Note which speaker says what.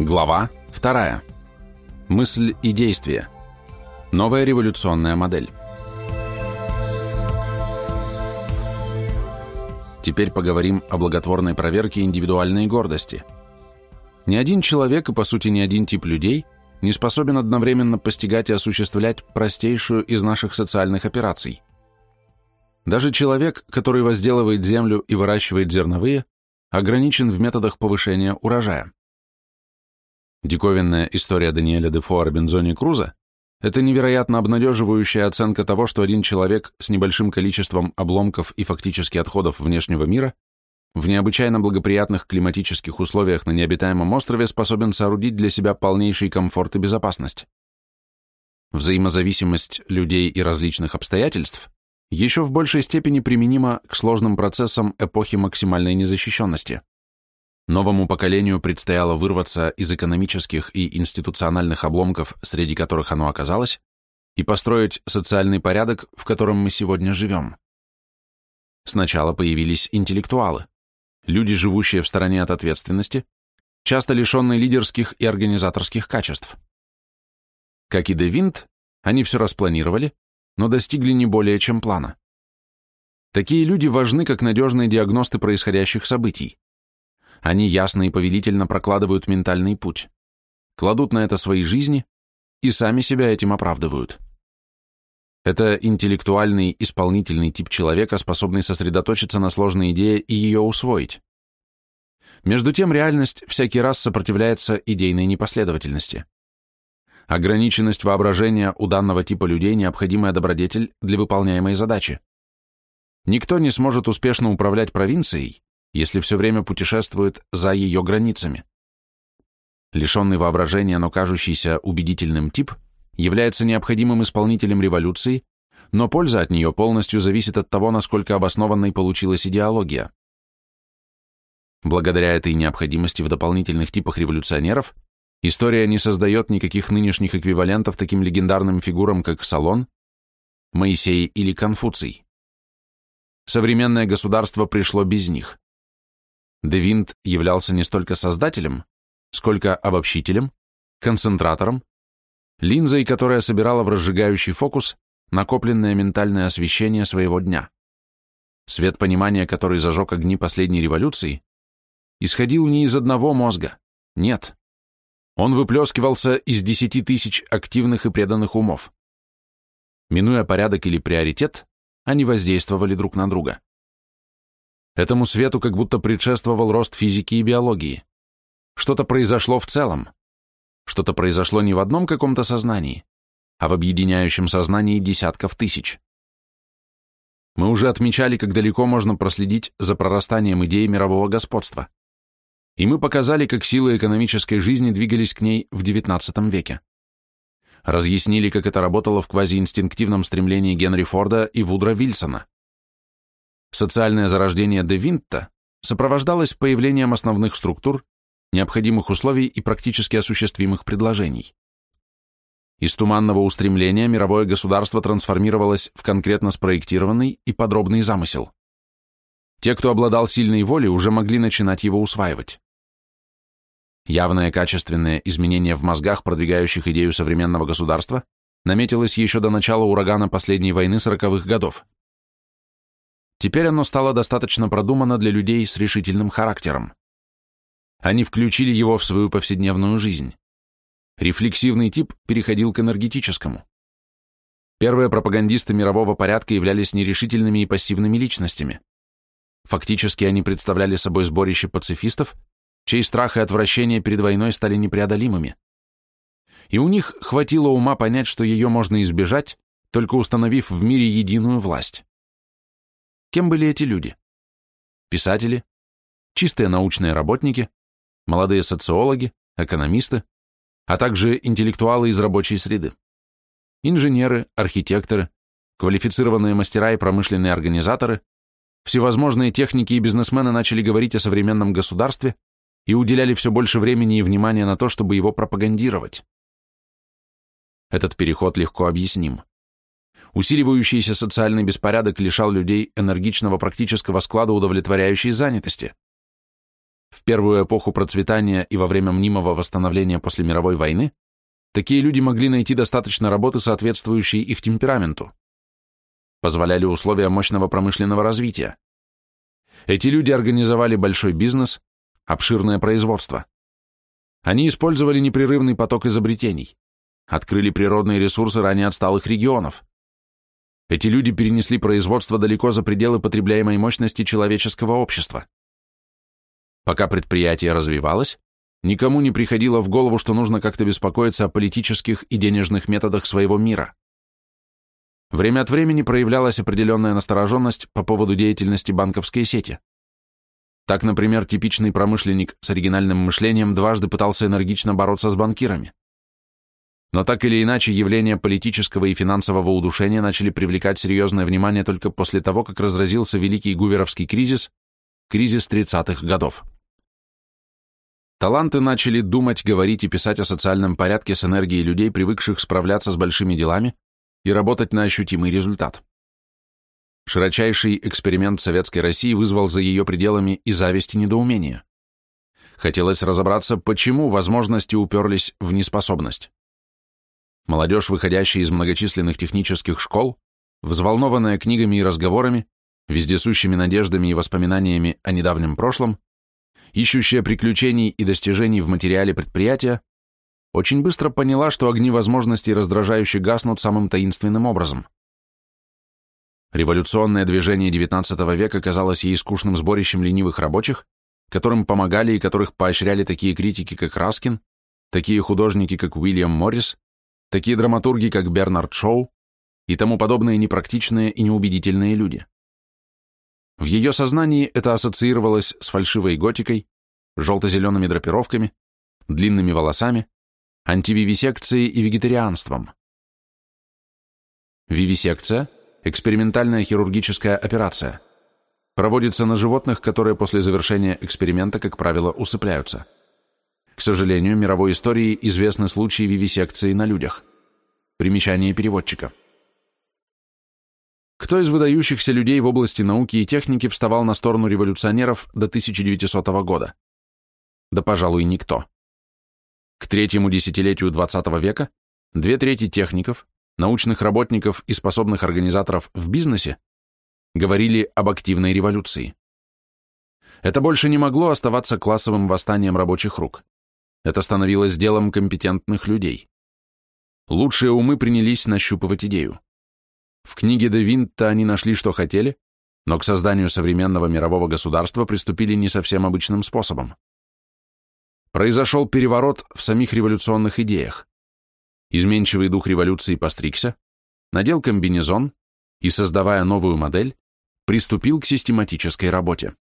Speaker 1: Глава 2. Мысль и действие. Новая революционная модель. Теперь поговорим о благотворной проверке индивидуальной гордости. Ни один человек и, по сути, ни один тип людей не способен одновременно постигать и осуществлять простейшую из наших социальных операций. Даже человек, который возделывает землю и выращивает зерновые, ограничен в методах повышения урожая. Диковинная история Даниэля Дефо о Робинзоне Крузо – это невероятно обнадеживающая оценка того, что один человек с небольшим количеством обломков и фактически отходов внешнего мира в необычайно благоприятных климатических условиях на необитаемом острове способен соорудить для себя полнейший комфорт и безопасность. Взаимозависимость людей и различных обстоятельств еще в большей степени применима к сложным процессам эпохи максимальной незащищенности. Новому поколению предстояло вырваться из экономических и институциональных обломков, среди которых оно оказалось, и построить социальный порядок, в котором мы сегодня живем. Сначала появились интеллектуалы, люди, живущие в стороне от ответственности, часто лишенные лидерских и организаторских качеств. Как и Де они все распланировали, но достигли не более чем плана. Такие люди важны как надежные диагносты происходящих событий. Они ясно и повелительно прокладывают ментальный путь, кладут на это свои жизни и сами себя этим оправдывают. Это интеллектуальный, исполнительный тип человека, способный сосредоточиться на сложной идее и ее усвоить. Между тем, реальность всякий раз сопротивляется идейной непоследовательности. Ограниченность воображения у данного типа людей – необходимая добродетель для выполняемой задачи. Никто не сможет успешно управлять провинцией, если все время путешествует за ее границами. Лишенный воображения, но кажущийся убедительным тип является необходимым исполнителем революции, но польза от нее полностью зависит от того, насколько обоснованной получилась идеология. Благодаря этой необходимости в дополнительных типах революционеров история не создает никаких нынешних эквивалентов таким легендарным фигурам, как Салон, Моисей или Конфуций. Современное государство пришло без них. Девинт являлся не столько создателем, сколько обобщителем, концентратором, линзой, которая собирала в разжигающий фокус накопленное ментальное освещение своего дня. Свет понимания, который зажег огни последней революции, исходил не из одного мозга, нет. Он выплескивался из десяти тысяч активных и преданных умов. Минуя порядок или приоритет, они воздействовали друг на друга. Этому свету как будто предшествовал рост физики и биологии. Что-то произошло в целом. Что-то произошло не в одном каком-то сознании, а в объединяющем сознании десятков тысяч. Мы уже отмечали, как далеко можно проследить за прорастанием идеи мирового господства. И мы показали, как силы экономической жизни двигались к ней в XIX веке. Разъяснили, как это работало в квазиинстинктивном стремлении Генри Форда и Вудра Вильсона. Социальное зарождение де Винта сопровождалось появлением основных структур, необходимых условий и практически осуществимых предложений. Из туманного устремления мировое государство трансформировалось в конкретно спроектированный и подробный замысел. Те, кто обладал сильной волей, уже могли начинать его усваивать. Явное качественное изменение в мозгах, продвигающих идею современного государства, наметилось еще до начала урагана последней войны сороковых годов. Теперь оно стало достаточно продумано для людей с решительным характером. Они включили его в свою повседневную жизнь. Рефлексивный тип переходил к энергетическому. Первые пропагандисты мирового порядка являлись нерешительными и пассивными личностями. Фактически они представляли собой сборище пацифистов, чей страх и отвращение перед войной стали непреодолимыми. И у них хватило ума понять, что ее можно избежать, только установив в мире единую власть. Кем были эти люди? Писатели, чистые научные работники, молодые социологи, экономисты, а также интеллектуалы из рабочей среды. Инженеры, архитекторы, квалифицированные мастера и промышленные организаторы, всевозможные техники и бизнесмены начали говорить о современном государстве и уделяли все больше времени и внимания на то, чтобы его пропагандировать. Этот переход легко объясним. Усиливающийся социальный беспорядок лишал людей энергичного практического склада удовлетворяющей занятости. В первую эпоху процветания и во время мнимого восстановления после мировой войны такие люди могли найти достаточно работы, соответствующей их темпераменту. Позволяли условия мощного промышленного развития. Эти люди организовали большой бизнес, обширное производство. Они использовали непрерывный поток изобретений, открыли природные ресурсы ранее отсталых регионов. Эти люди перенесли производство далеко за пределы потребляемой мощности человеческого общества. Пока предприятие развивалось, никому не приходило в голову, что нужно как-то беспокоиться о политических и денежных методах своего мира. Время от времени проявлялась определенная настороженность по поводу деятельности банковской сети. Так, например, типичный промышленник с оригинальным мышлением дважды пытался энергично бороться с банкирами. Но так или иначе, явления политического и финансового удушения начали привлекать серьезное внимание только после того, как разразился Великий Гуверовский кризис, кризис 30-х годов. Таланты начали думать, говорить и писать о социальном порядке с энергией людей, привыкших справляться с большими делами и работать на ощутимый результат. Широчайший эксперимент Советской России вызвал за ее пределами и зависть, и недоумение. Хотелось разобраться, почему возможности уперлись в неспособность. Молодежь, выходящая из многочисленных технических школ, взволнованная книгами и разговорами, вездесущими надеждами и воспоминаниями о недавнем прошлом, ищущая приключений и достижений в материале предприятия, очень быстро поняла, что огни возможностей раздражающе гаснут самым таинственным образом – Революционное движение XIX века казалось ей скучным сборищем ленивых рабочих, которым помогали и которых поощряли такие критики, как Раскин, такие художники, как Уильям Моррис, такие драматурги, как Бернард Шоу и тому подобные непрактичные и неубедительные люди. В ее сознании это ассоциировалось с фальшивой готикой, желто-зелеными драпировками, длинными волосами, антививисекцией и вегетарианством. Вивисекция – Экспериментальная хирургическая операция. Проводится на животных, которые после завершения эксперимента, как правило, усыпляются. К сожалению, мировой истории известны случаи вивисекции на людях. Примечание переводчика. Кто из выдающихся людей в области науки и техники вставал на сторону революционеров до 1900 года? Да, пожалуй, никто. К третьему десятилетию XX века две трети техников, научных работников и способных организаторов в бизнесе говорили об активной революции. Это больше не могло оставаться классовым восстанием рабочих рук. Это становилось делом компетентных людей. Лучшие умы принялись нащупывать идею. В книге де Винта они нашли, что хотели, но к созданию современного мирового государства приступили не совсем обычным способом. Произошел переворот в самих революционных идеях. Изменчивый дух революции постригся, надел комбинезон и, создавая новую модель, приступил к систематической работе.